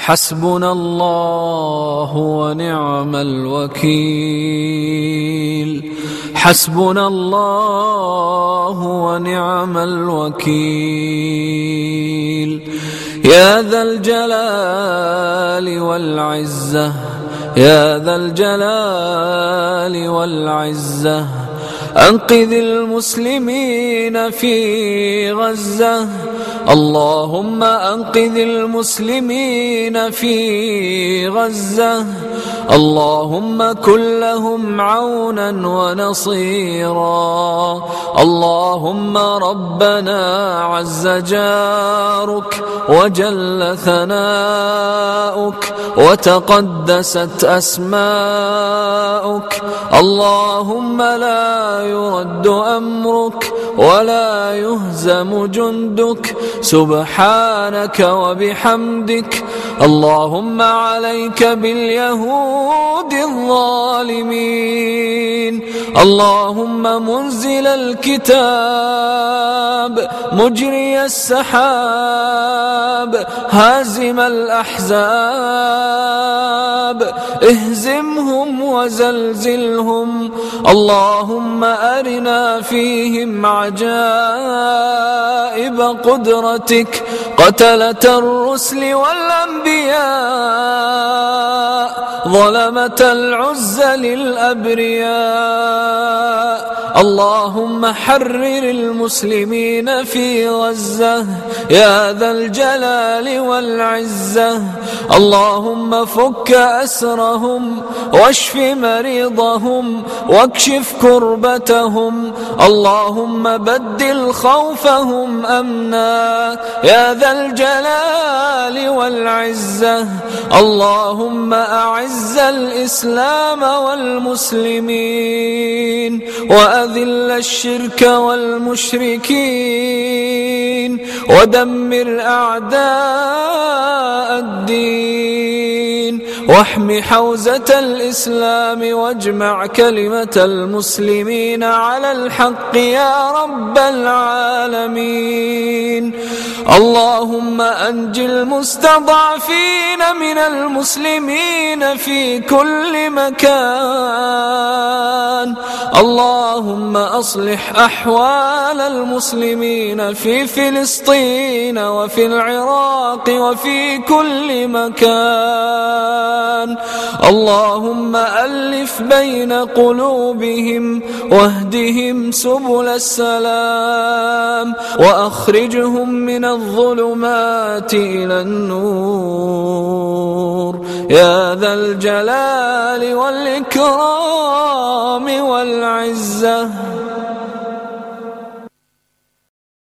حسبنا الله ونعم الوكيل. حسبنا الله ونعم الوكيل. يا ذا الجلال والعزة يا ذا الجلال والعزة أنقذ المسلمين في غزة. اللهم أنقذ المسلمين في غزة. اللهم كن لهم عونا ونصيرا. اللهم ربنا عز جارك وجل ثناؤك وتقدست أسماؤك. اللهم لا يرد أمرك ولا يهزم جندك. سبحانك وبحمدك. اللهم عليك باليهود الظالمين. اللهم منزل الكتاب مجري السحاب هازم الأحزاب. اهزمهم وزلزلهم. اللهم أرنا فيهم عجائب قدرتك. قتلة الرسل والأنبياء ظلمة العز للأبرياء. اللهم حرر المسلمين في غزة يا ذا الجلال والعزة. اللهم فك أسرهم واشف مريضهم واكشف كربتهم. اللهم بدل خوفهم أمنا يا ذا الجلال والعزة. اللهم أعز الإسلام والمسلمين وأذل الشرك والمشركين ودمر أعداء الدين واحم حوزة الإسلام واجمع كلمة المسلمين على الحق يا رب العالمين. اللهم أنج المستضعفين من المسلمين في كل مكان. اللهم أصلح أحوال المسلمين في فلسطين وفي العراق وفي كل مكان. اللهم ألف بين قلوبهم واهدهم سبل السلام وأخرجهم من الظلمات إلى النور. يا ذا الجلال والإكرام. والعزة